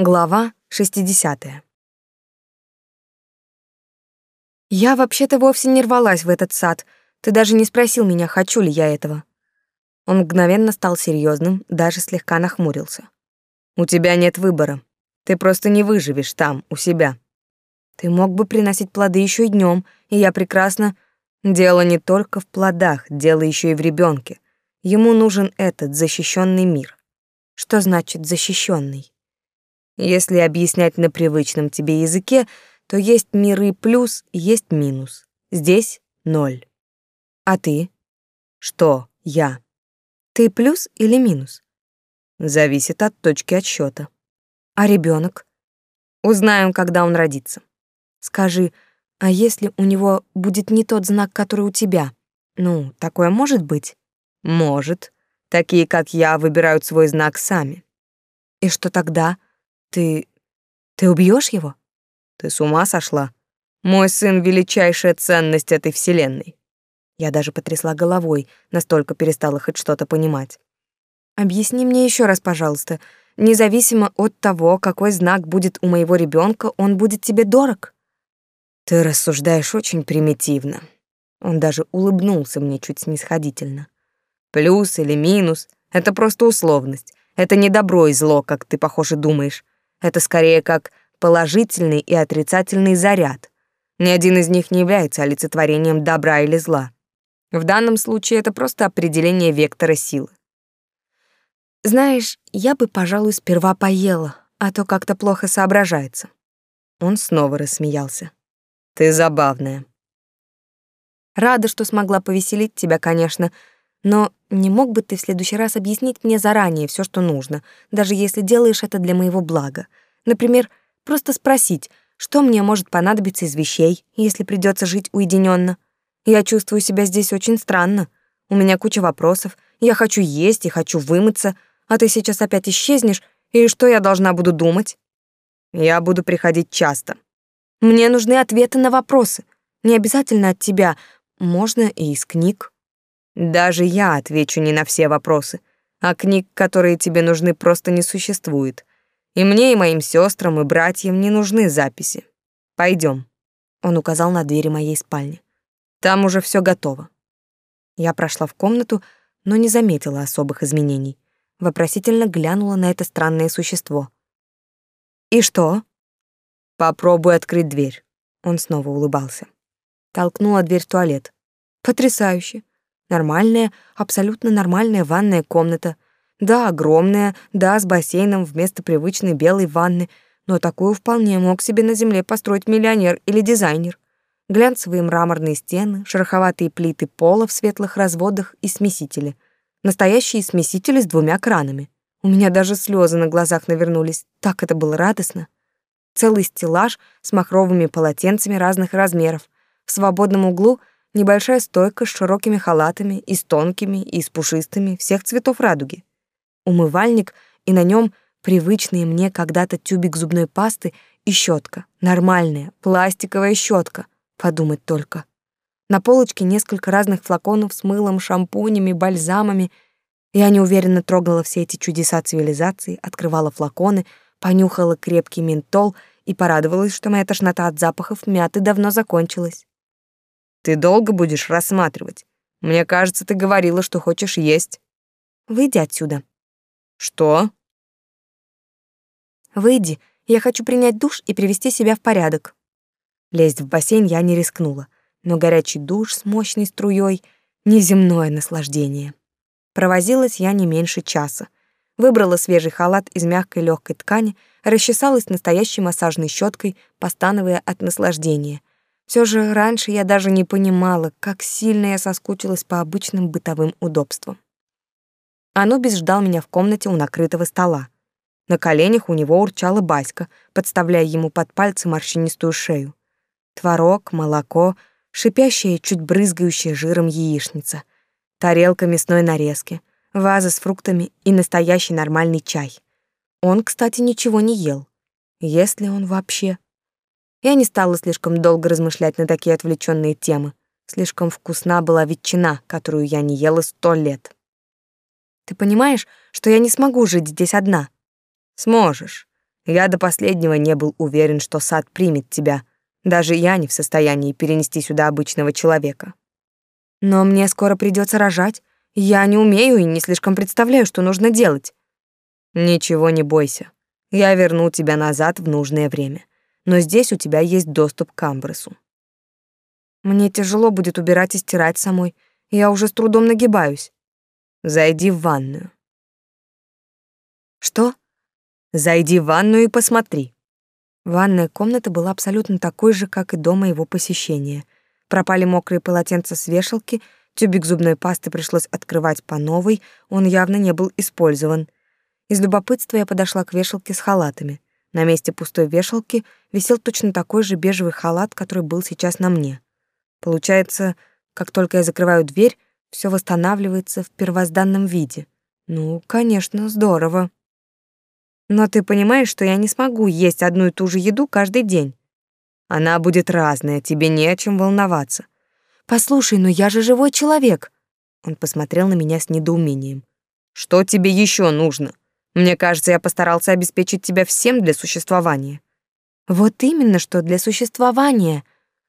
Глава 60. Я вообще-то вовсе не рвалась в этот сад. Ты даже не спросил меня, хочу ли я этого. Он мгновенно стал серьезным, даже слегка нахмурился. У тебя нет выбора. Ты просто не выживешь там, у себя. Ты мог бы приносить плоды еще и днем, и я прекрасно... Дело не только в плодах, дело еще и в ребенке. Ему нужен этот защищенный мир. Что значит защищенный? Если объяснять на привычном тебе языке, то есть миры плюс, есть минус. Здесь ноль. А ты? Что я? Ты плюс или минус? Зависит от точки отсчета. А ребенок? Узнаем, когда он родится. Скажи, а если у него будет не тот знак, который у тебя? Ну, такое может быть? Может. Такие, как я, выбирают свой знак сами. И что тогда? Ты... ты убьешь его? Ты с ума сошла? Мой сын — величайшая ценность этой вселенной. Я даже потрясла головой, настолько перестала хоть что-то понимать. Объясни мне еще раз, пожалуйста. Независимо от того, какой знак будет у моего ребенка, он будет тебе дорог. Ты рассуждаешь очень примитивно. Он даже улыбнулся мне чуть снисходительно. Плюс или минус — это просто условность. Это не добро и зло, как ты, похоже, думаешь. Это скорее как положительный и отрицательный заряд. Ни один из них не является олицетворением добра или зла. В данном случае это просто определение вектора силы. Знаешь, я бы, пожалуй, сперва поела, а то как-то плохо соображается. Он снова рассмеялся. Ты забавная. Рада, что смогла повеселить тебя, конечно, но не мог бы ты в следующий раз объяснить мне заранее все, что нужно, даже если делаешь это для моего блага? Например, просто спросить, что мне может понадобиться из вещей, если придется жить уединенно. Я чувствую себя здесь очень странно. У меня куча вопросов. Я хочу есть и хочу вымыться, а ты сейчас опять исчезнешь, и что я должна буду думать? Я буду приходить часто. Мне нужны ответы на вопросы. Не обязательно от тебя, можно и из книг. Даже я отвечу не на все вопросы, а книг, которые тебе нужны, просто не существует. И мне, и моим сестрам, и братьям не нужны записи. Пойдем. Он указал на двери моей спальни. Там уже все готово. Я прошла в комнату, но не заметила особых изменений. Вопросительно глянула на это странное существо. «И что?» «Попробуй открыть дверь». Он снова улыбался. Толкнула дверь в туалет. «Потрясающе. Нормальная, абсолютно нормальная ванная комната. Да, огромная, да, с бассейном вместо привычной белой ванны, но такую вполне мог себе на земле построить миллионер или дизайнер. Глянцевые мраморные стены, шероховатые плиты пола в светлых разводах и смесители. Настоящие смесители с двумя кранами. У меня даже слезы на глазах навернулись, так это было радостно. Целый стеллаж с махровыми полотенцами разных размеров. В свободном углу — небольшая стойка с широкими халатами и с тонкими, и с пушистыми, всех цветов радуги. Умывальник, и на нем привычный мне когда-то тюбик зубной пасты и щетка, нормальная, пластиковая щетка, подумать только. На полочке несколько разных флаконов с мылом, шампунями, бальзамами. Я неуверенно трогала все эти чудеса цивилизации, открывала флаконы, понюхала крепкий ментол и порадовалась, что моя тошнота от запахов мяты давно закончилась. Ты долго будешь рассматривать? Мне кажется, ты говорила, что хочешь есть. Выйди отсюда. Что? Выйди. Я хочу принять душ и привести себя в порядок. Лезть в бассейн я не рискнула, но горячий душ с мощной струей — неземное наслаждение. Провозилась я не меньше часа. Выбрала свежий халат из мягкой легкой ткани, расчесалась настоящей массажной щеткой, постановая от наслаждения, все же раньше я даже не понимала, как сильно я соскучилась по обычным бытовым удобствам. Анубис ждал меня в комнате у накрытого стола. На коленях у него урчала Баська, подставляя ему под пальцы морщинистую шею. Творог, молоко, шипящая, чуть брызгающая жиром яичница, тарелка мясной нарезки, ваза с фруктами и настоящий нормальный чай. Он, кстати, ничего не ел. Ест ли он вообще? Я не стала слишком долго размышлять на такие отвлеченные темы. Слишком вкусна была ветчина, которую я не ела сто лет. Ты понимаешь, что я не смогу жить здесь одна? Сможешь. Я до последнего не был уверен, что сад примет тебя. Даже я не в состоянии перенести сюда обычного человека. Но мне скоро придется рожать. Я не умею и не слишком представляю, что нужно делать. Ничего не бойся. Я верну тебя назад в нужное время. Но здесь у тебя есть доступ к Амбресу. Мне тяжело будет убирать и стирать самой. Я уже с трудом нагибаюсь. Зайди в ванную. Что? Зайди в ванную и посмотри. Ванная комната была абсолютно такой же, как и дома его посещения. Пропали мокрые полотенца с вешалки, тюбик зубной пасты пришлось открывать по новой, он явно не был использован. Из любопытства я подошла к вешалке с халатами. На месте пустой вешалки висел точно такой же бежевый халат, который был сейчас на мне. Получается, как только я закрываю дверь, все восстанавливается в первозданном виде. Ну, конечно, здорово. Но ты понимаешь, что я не смогу есть одну и ту же еду каждый день. Она будет разная, тебе не о чем волноваться. Послушай, но я же живой человек. Он посмотрел на меня с недоумением. Что тебе еще нужно? Мне кажется, я постарался обеспечить тебя всем для существования. Вот именно что для существования.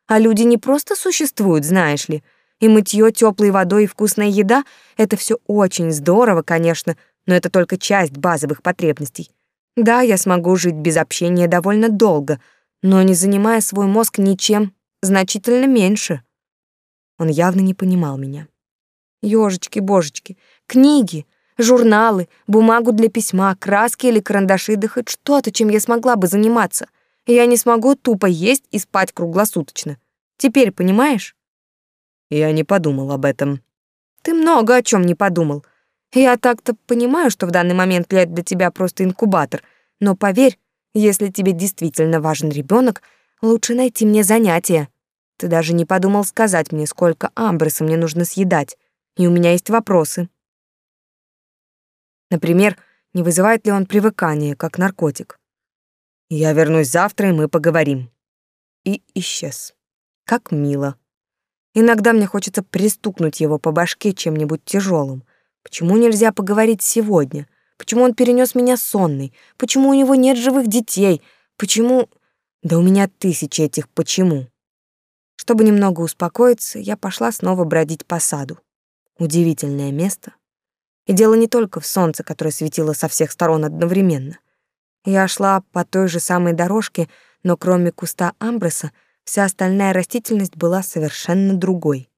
А люди не просто существуют, знаешь ли. И мытье теплой водой и вкусная еда — это все очень здорово, конечно, но это только часть базовых потребностей. Да, я смогу жить без общения довольно долго, но не занимая свой мозг ничем, значительно меньше. Он явно не понимал меня. Ёжечки-божечки, книги, журналы, бумагу для письма, краски или карандаши, да хоть что-то, чем я смогла бы заниматься. Я не смогу тупо есть и спать круглосуточно. Теперь понимаешь? Я не подумал об этом. Ты много о чем не подумал. Я так-то понимаю, что в данный момент я для тебя просто инкубатор, но поверь, если тебе действительно важен ребенок, лучше найти мне занятие. Ты даже не подумал сказать мне, сколько амбреса мне нужно съедать, и у меня есть вопросы. Например, не вызывает ли он привыкание, как наркотик? Я вернусь завтра, и мы поговорим. И исчез. Как мило. Иногда мне хочется пристукнуть его по башке чем-нибудь тяжелым. Почему нельзя поговорить сегодня? Почему он перенес меня сонный? Почему у него нет живых детей? Почему... Да у меня тысячи этих «почему». Чтобы немного успокоиться, я пошла снова бродить по саду. Удивительное место. И дело не только в солнце, которое светило со всех сторон одновременно. Я шла по той же самой дорожке, но кроме куста амбреса, вся остальная растительность была совершенно другой.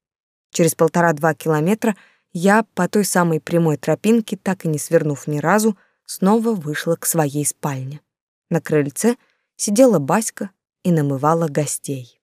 Через полтора-два километра я по той самой прямой тропинке, так и не свернув ни разу, снова вышла к своей спальне. На крыльце сидела Баська и намывала гостей.